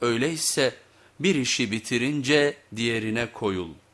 Öyleyse bir işi bitirince diğerine koyul.''